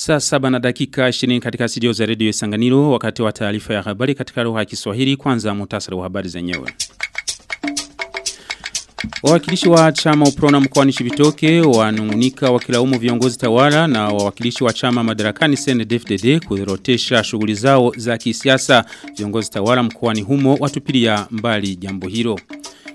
Saa saba na dakika 20 katika studio za redio Isanganiro wakati wa taarifa ya habari katika lugha ya Kiswahili kwanza muhtasari wa habari zenyewe. Wawakilishi wa chama uprona mkoani Shibitoke wanungunika wakilaumu viongozi tawala na wawakilishi wa chama madarakani CNDD-FDD kuzorotesha shughuli zao za kisiasa. Viongozi tawala mkoani humo watupilia mbali jambo hilo.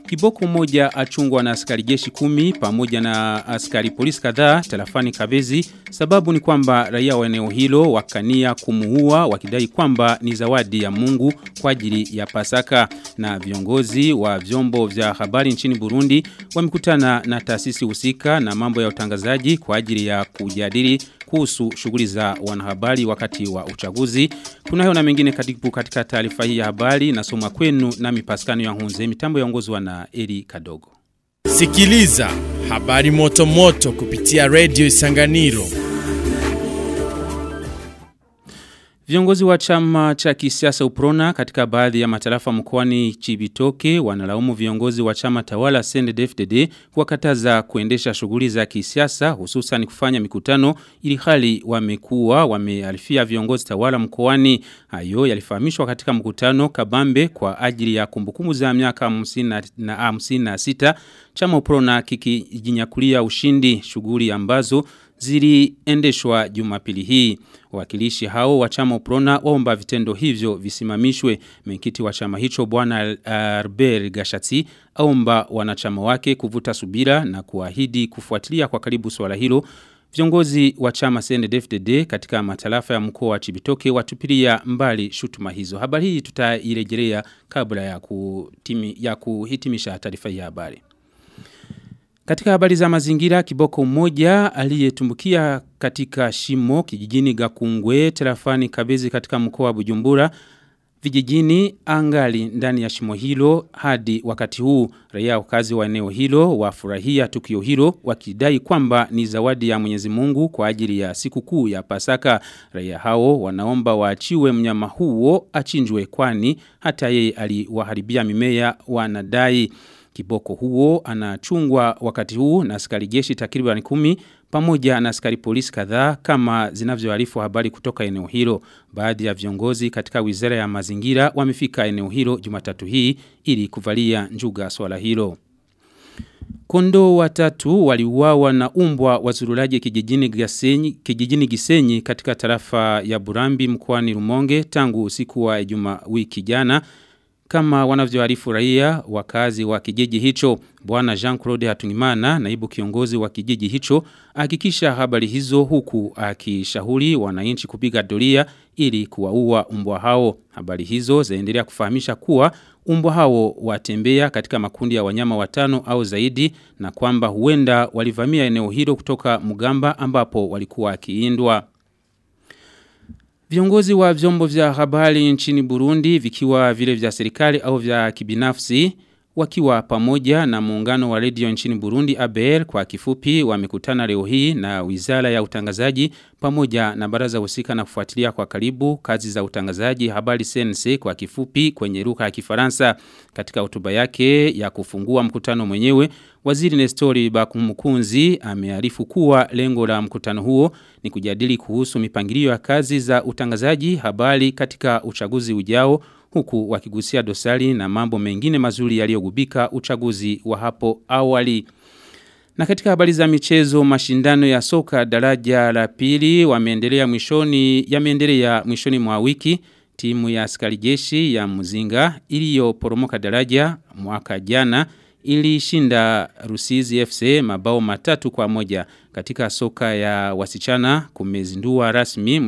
Kiboko mmoja achungwa na askari jeshi kumi pamoja na askari polisi kadhaa telafani kabezi. Sababu ni kwamba raia wa eneo hilo wakania kumuua wakidai kwamba ni zawadi ya Mungu kwa ajili ya Pasaka. Na viongozi wa vyombo vya habari nchini Burundi wamekutana na taasisi husika na mambo ya utangazaji kwa ajili ya kujadili kuhusu shughuli za wanahabari wakati wa uchaguzi. Kunayo na mengine katibu katika taarifa hii ya habari nasoma kwenu na mipaskano ya Hunze mitambo yaongozwa na Eli Kadogo. Sikiliza habari moto moto kupitia Radio Isanganiro. Viongozi wa chama cha kisiasa Uprona katika baadhi ya matarafa mkoani Chibitoke wanalaumu viongozi wa chama tawala CNDD-FDD kuwakataza kuendesha shughuli za kisiasa hususan kufanya mikutano ili hali wamekuwa wamealifia viongozi tawala mkoani. Hayo yalifahamishwa katika mkutano Kabambe kwa ajili ya kumbukumbu za miaka 56 chama Uprona kikijinyakulia ushindi shughuli ambazo ziliendeshwa Jumapili hii. Wakilishi hao wa chama Uprona waomba vitendo hivyo visimamishwe. Mwenyekiti wa chama hicho bwana Albert Gashati aomba wanachama wake kuvuta subira na kuahidi kufuatilia kwa karibu swala hilo. Viongozi wa chama CNDD-FDD katika matalafa ya mkoa wa Chibitoke watupilia mbali shutuma hizo. Habari hii tutairejelea kabla ya, kutimi, ya kuhitimisha taarifa ya habari. Katika habari za mazingira kiboko mmoja aliyetumbukia katika shimo kijijini Gakungwe terafani Kabezi katika mkoa wa Bujumbura vijijini angali ndani ya shimo hilo. Hadi wakati huu raia wakazi wa eneo hilo wafurahia tukio hilo wakidai kwamba ni zawadi ya Mwenyezi Mungu kwa ajili ya siku kuu ya Pasaka. Raia hao wanaomba waachiwe mnyama huo achinjwe kwani hata yeye aliwaharibia mimea wanadai Kiboko huo anachungwa wakati huu na askari jeshi takriban kumi pamoja na askari polisi kadhaa kama zinavyoarifu habari kutoka eneo hilo. Baadhi ya viongozi katika wizara ya mazingira wamefika eneo hilo Jumatatu hii ili kuvalia njuga swala hilo. Kondo watatu waliuawa na umbwa wazurulaji kijijini Gisenyi, kijijini Gisenyi katika tarafa ya Burambi mkoani Rumonge tangu usiku wa Ijumaa wiki jana kama wanavyoarifu raia wakazi wa kijiji hicho. Bwana Jean-Claude Hatungimana naibu kiongozi wa kijiji hicho hakikisha habari hizo huku akishauri wananchi kupiga doria ili kuwaua umbwa hao. Habari hizo zaendelea kufahamisha kuwa umbwa hao watembea katika makundi ya wanyama watano au zaidi na kwamba huenda walivamia eneo hilo kutoka Mugamba ambapo walikuwa akiindwa Viongozi wa vyombo vya habari nchini Burundi vikiwa vile vya serikali au vya kibinafsi wakiwa pamoja na muungano wa redio nchini Burundi ABR kwa kifupi wamekutana leo hii na Wizara ya Utangazaji pamoja na baraza husika na kufuatilia kwa karibu kazi za utangazaji habari CNC kwa kifupi kwenye lugha ya Kifaransa. Katika hotuba yake ya kufungua mkutano mwenyewe Waziri Nestori Bakumukunzi amearifu kuwa lengo la mkutano huo ni kujadili kuhusu mipangilio ya kazi za utangazaji habari katika uchaguzi ujao huku wakigusia dosari na mambo mengine mazuri yaliyogubika uchaguzi wa hapo awali. Na katika habari za michezo mashindano ya soka daraja la pili wameendelea mwishoni yameendelea mwishoni mwa wiki timu ya askari jeshi ya Muzinga iliyoporomoka daraja mwaka jana ilishinda Rusizi FC mabao matatu kwa moja katika soka ya wasichana kumezindua rasmi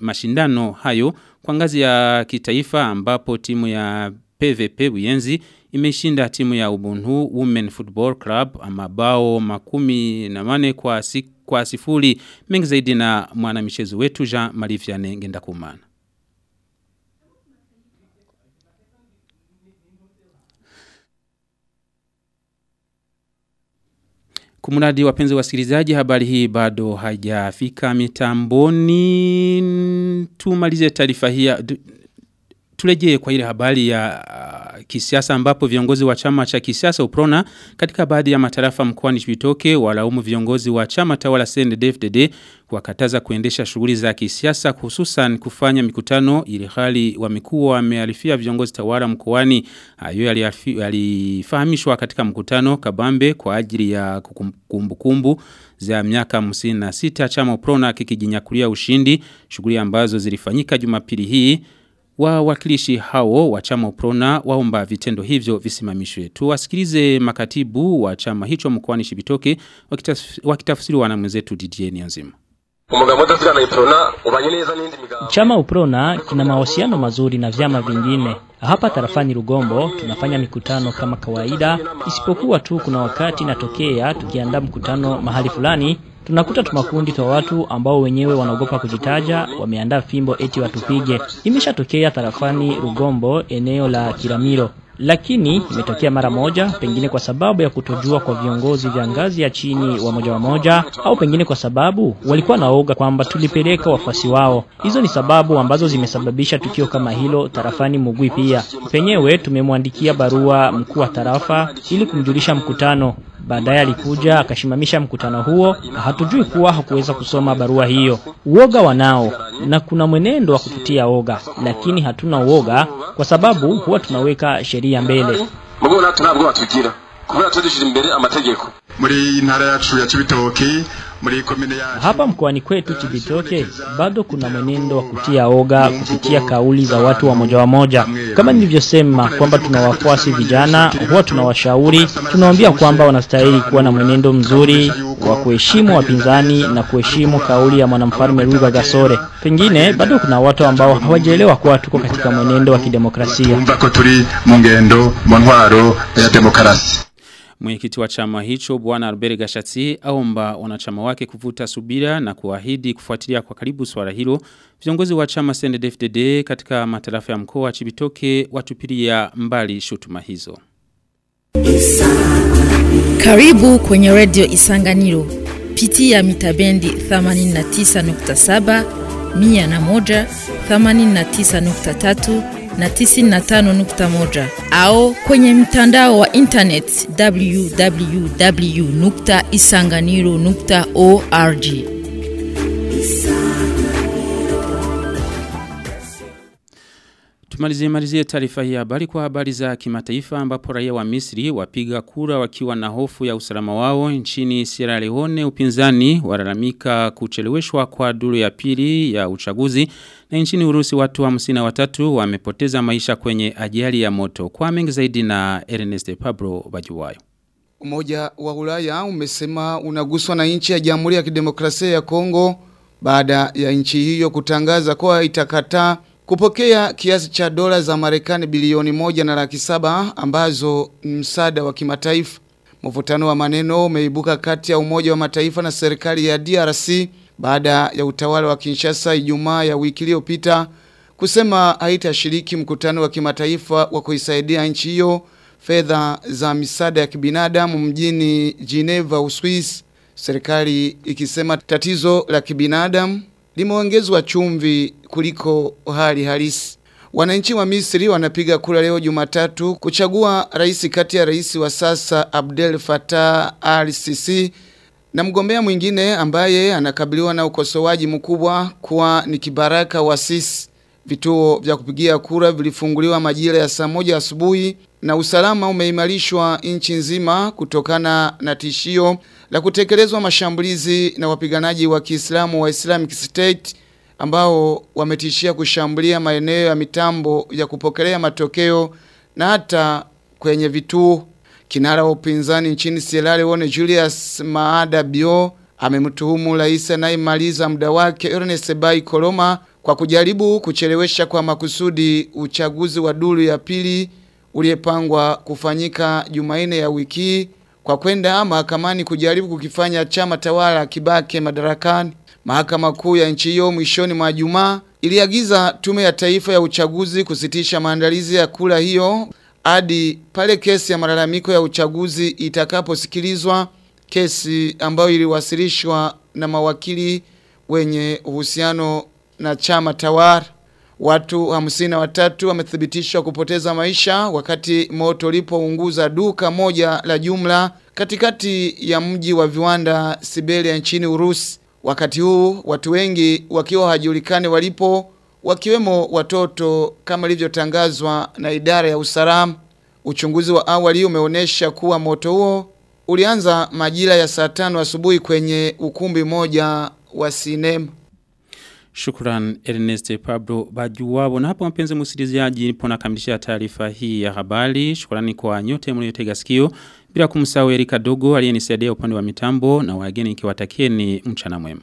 mashindano hayo kwa ngazi ya kitaifa ambapo timu ya PVP Buyenzi imeshinda timu ya Ubuntu Women Football Club mabao makumi na mane kwa, si, kwa sifuri mengi zaidi na mwana michezo wetu Jean Marie Vianney Ngendakumana. Kumuradi wapenzi wasikilizaji habari hii bado haijafika mitamboni. Tumalize taarifa hii Turejee kwa ile habari ya uh, kisiasa ambapo viongozi wa chama cha kisiasa Uprona katika baadhi ya matarafa mkoani Chibitoke walaumu viongozi wa chama tawala CNDD-FDD wakataza kuendesha shughuli za kisiasa hususan kufanya mikutano ili hali wamekuwa wamealifia viongozi tawala mkoani. Hayo yalifahamishwa katika mkutano Kabambe kwa ajili ya kumbukumbu kumbu za miaka 56 chama Uprona kikijinyakulia ushindi shughuli ambazo zilifanyika Jumapili hii Wawakilishi hao wa chama uprona waomba vitendo hivyo visimamishwe. Tuwasikilize makatibu wa chama hicho mkoani Shibitoke wakitafsiriwa na mwenzetu Didier Nyanzima. Chama Uprona kina mahusiano mazuri na vyama vingine. Hapa tarafani Rugombo tunafanya mikutano kama kawaida, isipokuwa tu kuna wakati natokea tukiandaa mkutano mahali fulani tunakuta tumakundi twa watu ambao wenyewe wanaogopa kujitaja wameandaa fimbo eti watupige. Imeshatokea tarafani Rugombo eneo la Kiramiro. Lakini imetokea mara moja pengine kwa sababu ya kutojua kwa viongozi vya ngazi ya chini wa moja wa moja au pengine kwa sababu walikuwa naoga kwamba tulipeleka wafuasi wao. Hizo ni sababu ambazo zimesababisha tukio kama hilo tarafani Mugwi pia. Penyewe tumemwandikia barua mkuu wa tarafa ili kumjulisha mkutano. Baadaye alikuja akashimamisha mkutano huo, hatujui kuwa hakuweza kusoma barua hiyo. Uoga wanao na kuna mwenendo wa kututia oga, lakini hatuna uoga kwa sababu huwa tunaweka sheria mbele. Mbona kubera imbere amategeko. Muri ntara yacu ya Cibitoke Hapa mkoani kwetu Chibitoke bado kuna mwenendo wa kutia oga kupitia kauli za watu wa moja wa moja. Kama nilivyosema kwamba tuna wafuasi vijana, huwa tunawashauri, tunawaambia kwamba wanastahili kuwa na mwenendo mzuri wa kuheshimu wapinzani na kuheshimu kauli ya mwanamfalme Rwiga Gasore. Pengine bado kuna watu ambao hawajaelewa kuwa tuko katika mwenendo wa kidemokrasia. Mwenyekiti wa chama hicho Bwana Albert Gashatsi aomba wanachama wake kuvuta subira na kuahidi kufuatilia kwa karibu swala hilo. Viongozi wa chama CNDD-FDD katika matarafa ya mkoa wa Chibitoke watupilia mbali shutuma hizo. Karibu kwenye Radio Isanganiro. Pitia mitabendi 89.7, 101, 89.3 na 95.1 au kwenye mtandao wa internet www.isanganiro.org. Tumalizie malizie taarifa hii habari kwa habari za kimataifa ambapo raia wa Misri wapiga kura wakiwa na hofu ya usalama wao nchini Sierra Leone upinzani walalamika kucheleweshwa kwa duru ya pili ya uchaguzi na nchini Urusi watu hamsini na watatu wamepoteza maisha kwenye ajali ya moto. Kwa mengi zaidi na Ernest Pablo Bajuwayo. Umoja wa Ulaya umesema unaguswa na nchi ya Jamhuri ya Kidemokrasia ya Kongo baada ya nchi hiyo kutangaza kuwa itakataa kupokea kiasi cha dola za Marekani bilioni moja na laki saba ambazo msaada wa kimataifa. Mvutano wa maneno umeibuka kati ya Umoja wa Mataifa na serikali ya DRC baada ya utawala wa Kinshasa Ijumaa ya wiki iliyopita kusema haitashiriki mkutano wa kimataifa wa kuisaidia nchi hiyo fedha za misaada ya kibinadamu mjini Geneva, Uswisi. Serikali ikisema tatizo la kibinadamu limeongezwa chumvi kuliko hali halisi. Wananchi wa Misri wanapiga kura leo Jumatatu kuchagua rais kati ya rais wa sasa Abdel Fattah al-Sisi na mgombea mwingine ambaye anakabiliwa na ukosoaji mkubwa kuwa ni kibaraka wa Sisi. Vituo vya kupigia kura vilifunguliwa majira ya saa moja asubuhi na usalama umeimarishwa nchi nzima kutokana na tishio la kutekelezwa mashambulizi na wapiganaji wa Kiislamu wa Islamic State ambao wametishia kushambulia maeneo ya mitambo ya kupokelea matokeo na hata kwenye vituo. Kinara wa upinzani nchini Sierra Leone Julius Maada Bio amemtuhumu rais anayemaliza muda wake Ernest Bai Koroma kwa kujaribu kuchelewesha kwa makusudi uchaguzi wa duru ya pili uliepangwa kufanyika Jumanne ya wiki kwa kwenda mahakamani kujaribu kukifanya chama tawala kibake madarakani. Mahakama kuu ya nchi hiyo mwishoni mwa Jumaa iliagiza tume ya taifa ya uchaguzi kusitisha maandalizi ya kula hiyo hadi pale kesi ya malalamiko ya uchaguzi itakaposikilizwa, kesi ambayo iliwasilishwa na mawakili wenye uhusiano na chama tawala. Watu hamsini watatu wamethibitishwa kupoteza maisha wakati moto ulipounguza duka moja la jumla katikati ya mji wa viwanda Siberia nchini Urusi. Wakati huu watu wengi wakiwa hajulikani walipo wakiwemo watoto kama ilivyotangazwa na idara ya usalama. Uchunguzi wa awali umeonyesha kuwa moto huo ulianza majira ya saa tano asubuhi kwenye ukumbi moja wa sinema. Shukran Ernest Pablo Bajuwabo na hapo mpenzi msikilizaji nipo nakamilisha taarifa hii ya habari. Shukrani kwa nyote mliotega sikio bila kumsahau Erika Dogo aliyenisaidia upande wa mitambo na wageni nikiwatakieni mchana mwema.